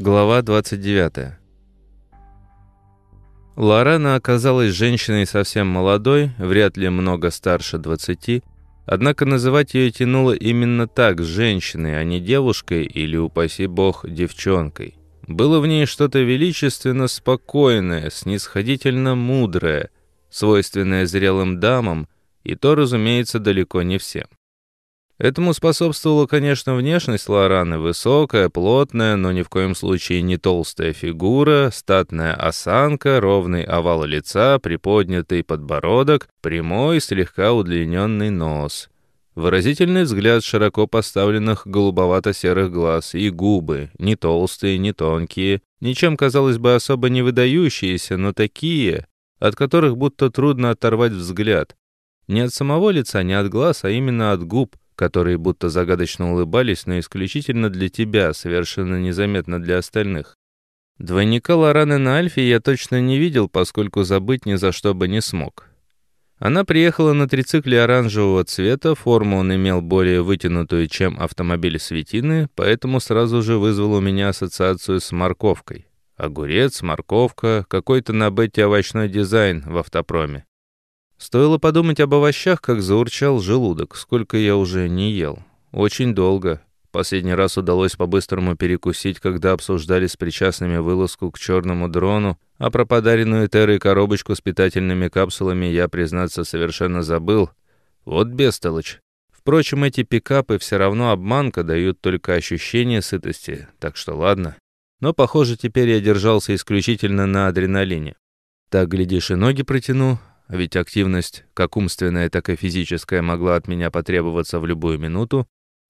Глава 29. Лорана оказалась женщиной совсем молодой, вряд ли много старше 20, однако называть ее тянуло именно так, женщиной, а не девушкой или, упаси бог, девчонкой. Было в ней что-то величественно спокойное, снисходительно мудрое, свойственное зрелым дамам, и то, разумеется, далеко не всем. Этому способствовала, конечно, внешность Лораны, высокая, плотная, но ни в коем случае не толстая фигура, статная осанка, ровный овал лица, приподнятый подбородок, прямой, слегка удлиненный нос. Выразительный взгляд широко поставленных голубовато-серых глаз и губы, не толстые, не тонкие, ничем, казалось бы, особо не выдающиеся, но такие, от которых будто трудно оторвать взгляд. Не от самого лица, не от глаз, а именно от губ — которые будто загадочно улыбались, но исключительно для тебя, совершенно незаметно для остальных. Двойника Лораны на Альфе я точно не видел, поскольку забыть ни за что бы не смог. Она приехала на трицикле оранжевого цвета, форму он имел более вытянутую, чем автомобиль Светины, поэтому сразу же вызвал у меня ассоциацию с морковкой. Огурец, морковка, какой-то на бете овощной дизайн в автопроме. Стоило подумать об овощах, как заурчал желудок. Сколько я уже не ел. Очень долго. Последний раз удалось по-быстрому перекусить, когда обсуждали с причастными вылазку к черному дрону, а про подаренную Террой коробочку с питательными капсулами я, признаться, совершенно забыл. Вот бестолочь. Впрочем, эти пикапы все равно обманка, дают только ощущение сытости, так что ладно. Но, похоже, теперь я держался исключительно на адреналине. Так, глядишь, и ноги протяну, ведь активность, как умственная, так и физическая, могла от меня потребоваться в любую минуту.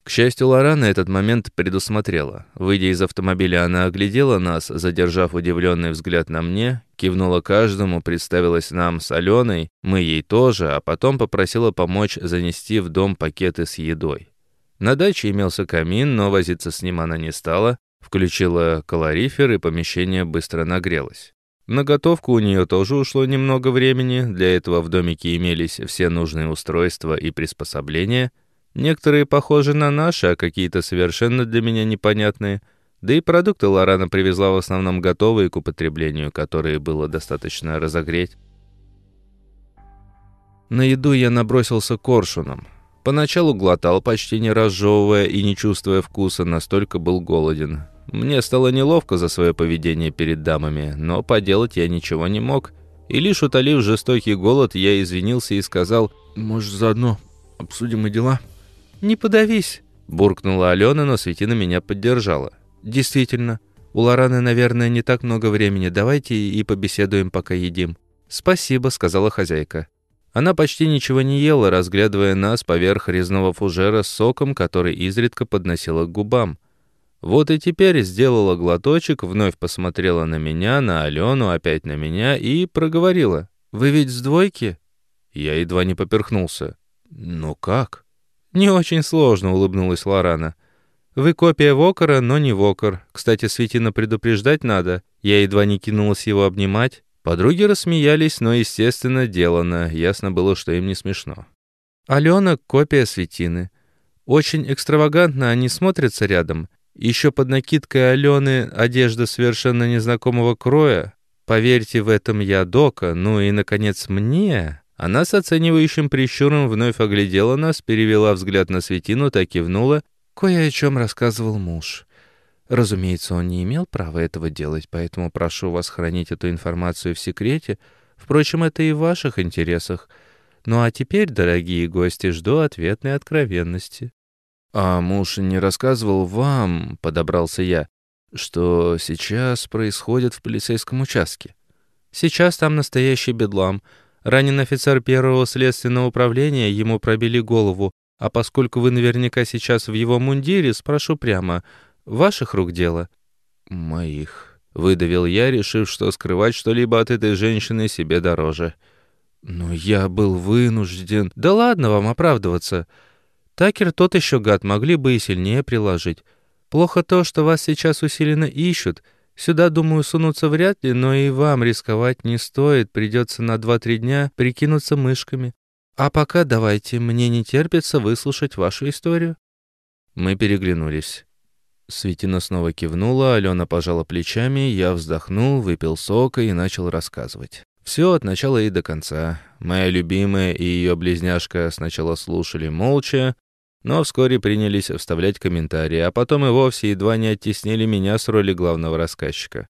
К счастью, Лорана этот момент предусмотрела. Выйдя из автомобиля, она оглядела нас, задержав удивленный взгляд на мне, кивнула каждому, представилась нам с Аленой, мы ей тоже, а потом попросила помочь занести в дом пакеты с едой. На даче имелся камин, но возиться с ним она не стала, включила калорифер, и помещение быстро нагрелось. На готовку у нее тоже ушло немного времени, для этого в домике имелись все нужные устройства и приспособления, некоторые похожи на наши, а какие-то совершенно для меня непонятные, да и продукты Лорана привезла в основном готовые к употреблению, которые было достаточно разогреть. На еду я набросился коршуном. Поначалу глотал, почти не разжевывая и не чувствуя вкуса, настолько был голоден. Мне стало неловко за свое поведение перед дамами, но поделать я ничего не мог. И лишь утолив жестокий голод, я извинился и сказал, «Может, заодно обсудим и дела?» «Не подавись», — буркнула Алена, но Светина меня поддержала. «Действительно, у Лораны, наверное, не так много времени. Давайте и побеседуем, пока едим». «Спасибо», — сказала хозяйка. Она почти ничего не ела, разглядывая нас поверх резного фужера с соком, который изредка подносила к губам. Вот и теперь сделала глоточек, вновь посмотрела на меня, на Алену, опять на меня и проговорила. «Вы ведь с двойки?» Я едва не поперхнулся. «Ну как?» «Не очень сложно», — улыбнулась Лорана. «Вы копия Вокера, но не Вокер. Кстати, Светина предупреждать надо. Я едва не кинулась его обнимать. Подруги рассмеялись, но, естественно, делано. Ясно было, что им не смешно. Алена — копия Светины. Очень экстравагантно они смотрятся рядом. Еще под накидкой Алены одежда совершенно незнакомого кроя. Поверьте, в этом я дока. Ну и, наконец, мне... Она с оценивающим прищуром вновь оглядела нас, перевела взгляд на Светину, так кивнула. Кое о чем рассказывал муж. Разумеется, он не имел права этого делать, поэтому прошу вас хранить эту информацию в секрете. Впрочем, это и в ваших интересах. Ну а теперь, дорогие гости, жду ответной откровенности. «А муж не рассказывал вам, — подобрался я, — что сейчас происходит в полицейском участке?» «Сейчас там настоящий бедлам. Ранен офицер первого следственного управления, ему пробили голову, а поскольку вы наверняка сейчас в его мундире, спрошу прямо, ваших рук дело?» «Моих», — выдавил я, решив, что скрывать что-либо от этой женщины себе дороже. «Но я был вынужден...» «Да ладно вам оправдываться!» Такер тот еще гад, могли бы и сильнее приложить. Плохо то, что вас сейчас усиленно ищут. Сюда, думаю, сунуться вряд ли, но и вам рисковать не стоит. Придется на два-три дня прикинуться мышками. А пока давайте, мне не терпится выслушать вашу историю». Мы переглянулись. Светина снова кивнула, Алена пожала плечами, я вздохнул, выпил сока и начал рассказывать. Все от начала и до конца. Моя любимая и ее близняшка сначала слушали молча, но вскоре принялись вставлять комментарии, а потом и вовсе едва не оттеснили меня с роли главного рассказчика.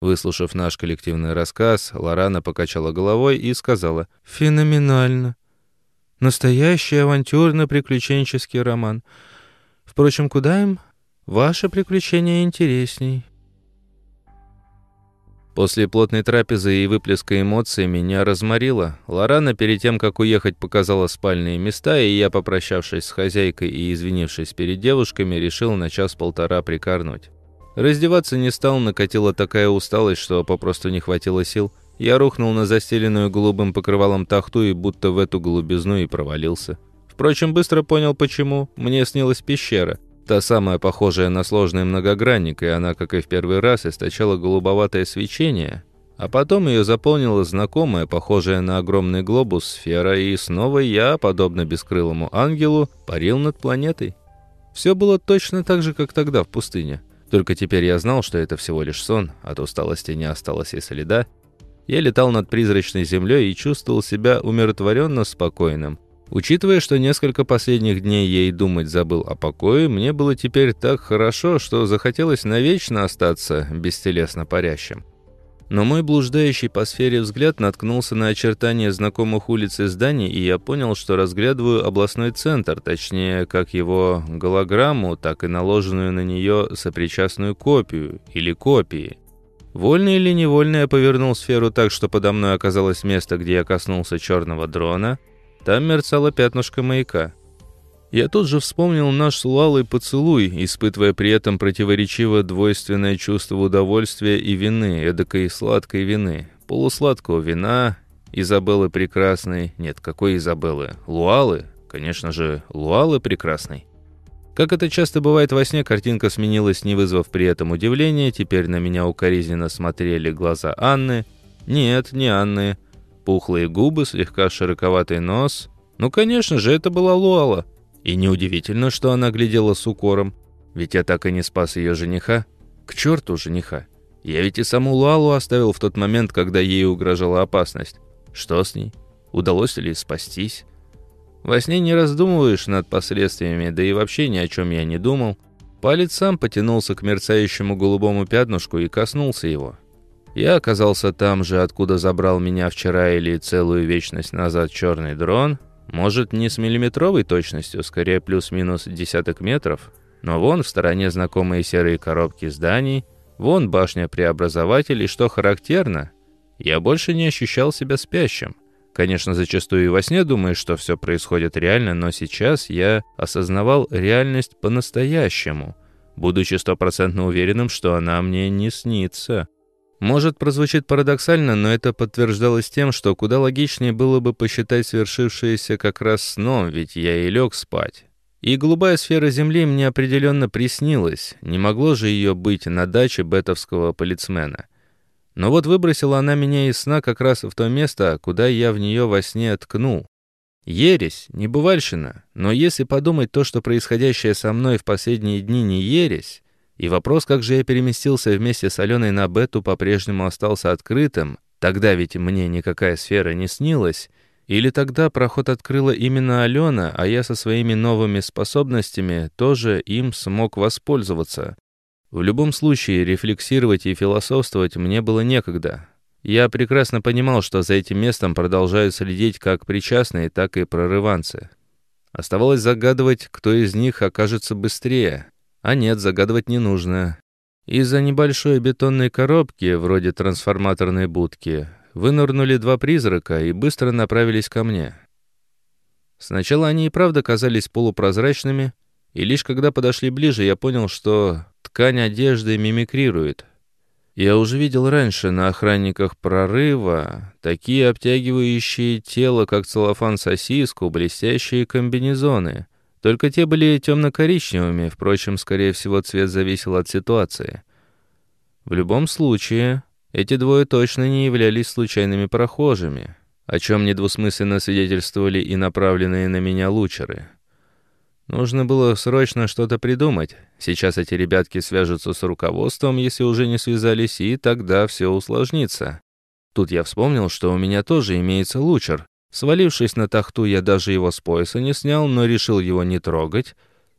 Выслушав наш коллективный рассказ, Лорана покачала головой и сказала «Феноменально! Настоящий авантюрно-приключенческий роман. Впрочем, куда им? Ваше приключение интересней». После плотной трапезы и выплеска эмоций меня разморило. Лорана перед тем, как уехать, показала спальные места, и я, попрощавшись с хозяйкой и извинившись перед девушками, решил на час-полтора прикорнуть. Раздеваться не стал, накатила такая усталость, что попросту не хватило сил. Я рухнул на застеленную голубым покрывалом тахту и будто в эту голубизну и провалился. Впрочем, быстро понял, почему. Мне снилась пещера. Та самая, похожая на сложный многогранник, и она, как и в первый раз, источала голубоватое свечение, а потом ее заполнила знакомая, похожая на огромный глобус, сфера, и снова я, подобно бескрылому ангелу, парил над планетой. Все было точно так же, как тогда в пустыне. Только теперь я знал, что это всего лишь сон, от усталости не осталось и следа. Я летал над призрачной землей и чувствовал себя умиротворенно спокойным. Учитывая, что несколько последних дней я и думать забыл о покое, мне было теперь так хорошо, что захотелось навечно остаться бестелесно парящим. Но мой блуждающий по сфере взгляд наткнулся на очертания знакомых улиц и зданий, и я понял, что разглядываю областной центр, точнее, как его голограмму, так и наложенную на нее сопричастную копию или копии. Вольно или невольно я повернул сферу так, что подо мной оказалось место, где я коснулся черного дрона — там мерцало пятнышко маяка. Я тут же вспомнил наш с поцелуй, испытывая при этом противоречиво двойственное чувство удовольствия и вины, эдакой сладкой вины. Полусладкого вина, Изабеллы прекрасной. Нет, какой Изабеллы? Луалы? Конечно же, Луалы прекрасной. Как это часто бывает во сне, картинка сменилась, не вызвав при этом удивления. Теперь на меня укоризненно смотрели глаза Анны. Нет, не Анны. Пухлые губы, слегка широковатый нос. Ну, конечно же, это была Луала. И неудивительно, что она глядела с укором. Ведь я так и не спас ее жениха. К черту жениха. Я ведь и саму Луалу оставил в тот момент, когда ей угрожала опасность. Что с ней? Удалось ли спастись? Во сне не раздумываешь над последствиями, да и вообще ни о чем я не думал. Палец сам потянулся к мерцающему голубому пятнышку и коснулся его. Я оказался там же, откуда забрал меня вчера или целую вечность назад черный дрон. Может, не с миллиметровой точностью, скорее плюс-минус десяток метров. Но вон в стороне знакомые серые коробки зданий, вон башня преобразователей, что характерно. Я больше не ощущал себя спящим. Конечно, зачастую и во сне думаешь, что все происходит реально, но сейчас я осознавал реальность по-настоящему, будучи стопроцентно уверенным, что она мне не снится. Может, прозвучит парадоксально, но это подтверждалось тем, что куда логичнее было бы посчитать свершившееся как раз сном, ведь я и лег спать. И голубая сфера Земли мне определенно приснилась, не могло же ее быть на даче бетовского полицмена. Но вот выбросила она меня из сна как раз в то место, куда я в нее во сне ткнул. Ересь, небывальщина, но если подумать то, что происходящее со мной в последние дни не ересь, и вопрос, как же я переместился вместе с Аленой на Бету, по-прежнему остался открытым. Тогда ведь мне никакая сфера не снилась. Или тогда проход открыла именно Алена, а я со своими новыми способностями тоже им смог воспользоваться. В любом случае, рефлексировать и философствовать мне было некогда. Я прекрасно понимал, что за этим местом продолжают следить как причастные, так и прорыванцы. Оставалось загадывать, кто из них окажется быстрее. А нет, загадывать не нужно. Из-за небольшой бетонной коробки, вроде трансформаторной будки, вынырнули два призрака и быстро направились ко мне. Сначала они и правда казались полупрозрачными, и лишь когда подошли ближе, я понял, что ткань одежды мимикрирует. Я уже видел раньше на охранниках прорыва такие обтягивающие тело, как целлофан-сосиску, блестящие комбинезоны — только те были темно-коричневыми, впрочем, скорее всего, цвет зависел от ситуации. В любом случае, эти двое точно не являлись случайными прохожими, о чем недвусмысленно свидетельствовали и направленные на меня лучеры. Нужно было срочно что-то придумать. Сейчас эти ребятки свяжутся с руководством, если уже не связались, и тогда все усложнится. Тут я вспомнил, что у меня тоже имеется лучер. Свалившись на тахту, я даже его с пояса не снял, но решил его не трогать.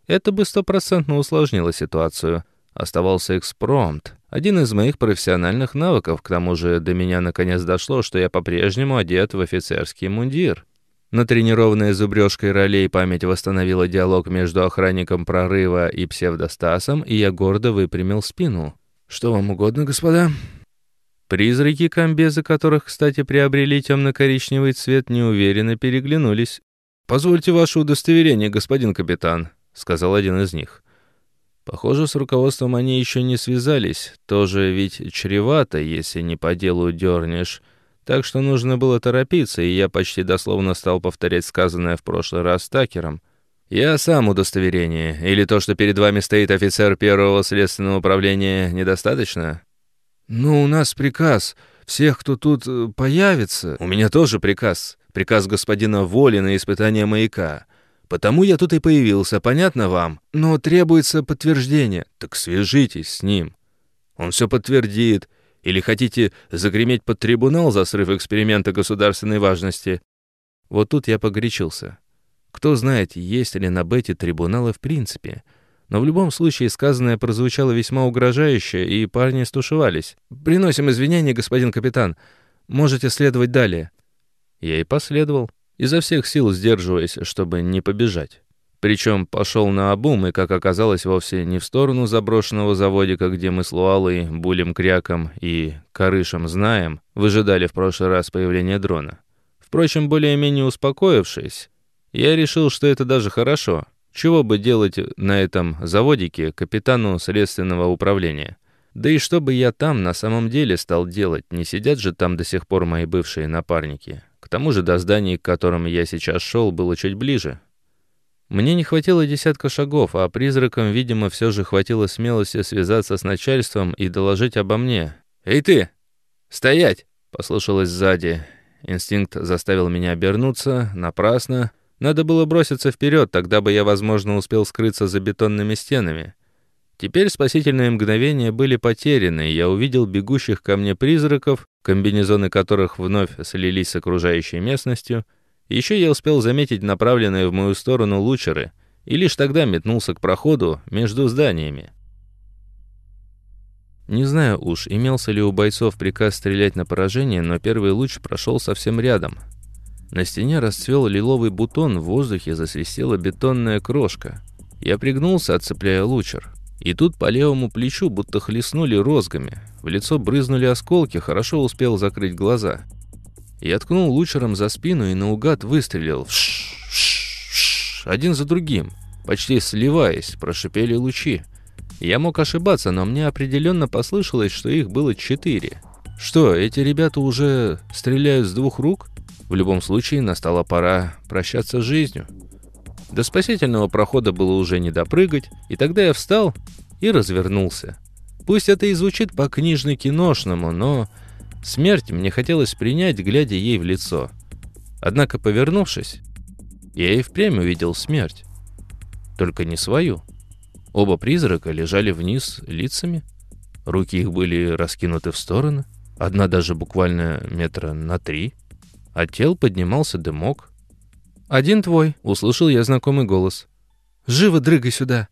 Это бы стопроцентно усложнило ситуацию. Оставался экспромт. Один из моих профессиональных навыков, к тому же до меня наконец дошло, что я по-прежнему одет в офицерский мундир. Натренированная зубрежкой ролей память восстановила диалог между охранником прорыва и псевдостасом, и я гордо выпрямил спину. «Что вам угодно, господа?» Призраки комбезы, которых, кстати, приобрели темно-коричневый цвет, неуверенно переглянулись. «Позвольте ваше удостоверение, господин капитан», — сказал один из них. Похоже, с руководством они еще не связались. Тоже ведь чревато, если не по делу дернешь. Так что нужно было торопиться, и я почти дословно стал повторять сказанное в прошлый раз Такером. «Я сам удостоверение. Или то, что перед вами стоит офицер первого следственного управления, недостаточно?» «Ну, у нас приказ. Всех, кто тут э, появится...» «У меня тоже приказ. Приказ господина Воли на испытание маяка. Потому я тут и появился, понятно вам? Но требуется подтверждение. Так свяжитесь с ним. Он все подтвердит. Или хотите загреметь под трибунал за срыв эксперимента государственной важности? Вот тут я погорячился. Кто знает, есть ли на Бете трибуналы в принципе. Но в любом случае сказанное прозвучало весьма угрожающе, и парни стушевались. «Приносим извинения, господин капитан. Можете следовать далее». Я и последовал изо всех сил сдерживаясь, чтобы не побежать. Причем пошел на обум и, как оказалось, вовсе не в сторону заброшенного заводика, где мы с Луалой, Булем Кряком и Карышем Знаем выжидали в прошлый раз появления дрона. Впрочем, более-менее успокоившись, я решил, что это даже хорошо. Чего бы делать на этом заводике капитану следственного управления? Да и что бы я там на самом деле стал делать? Не сидят же там до сих пор мои бывшие напарники. К тому же до зданий, к которым я сейчас шел, было чуть ближе. Мне не хватило десятка шагов, а призракам, видимо, все же хватило смелости связаться с начальством и доложить обо мне. «Эй ты! Стоять!» — послышалось сзади. Инстинкт заставил меня обернуться, напрасно. Надо было броситься вперед, тогда бы я, возможно, успел скрыться за бетонными стенами. Теперь спасительные мгновения были потеряны, и я увидел бегущих ко мне призраков, комбинезоны которых вновь слились с окружающей местностью. Еще я успел заметить направленные в мою сторону лучеры, и лишь тогда метнулся к проходу между зданиями. Не знаю уж, имелся ли у бойцов приказ стрелять на поражение, но первый луч прошел совсем рядом. На стене расцвел лиловый бутон, в воздухе засвистела бетонная крошка. Я пригнулся, отцепляя лучер. И тут по левому плечу будто хлестнули розгами. В лицо брызнули осколки, хорошо успел закрыть глаза. Я ткнул лучером за спину и наугад выстрелил. Один за другим. Почти сливаясь, прошипели лучи. Я мог ошибаться, но мне определенно послышалось, что их было четыре. Что, эти ребята уже стреляют с двух рук? В любом случае, настала пора прощаться с жизнью. До спасительного прохода было уже не допрыгать, и тогда я встал и развернулся. Пусть это и звучит по-книжно-киношному, но смерть мне хотелось принять, глядя ей в лицо. Однако, повернувшись, я и впрямь увидел смерть. Только не свою. Оба призрака лежали вниз лицами. Руки их были раскинуты в стороны. Одна даже буквально метра на три. От тел поднимался дымок, «Один твой», — услышал я знакомый голос. «Живо дрыгай сюда!»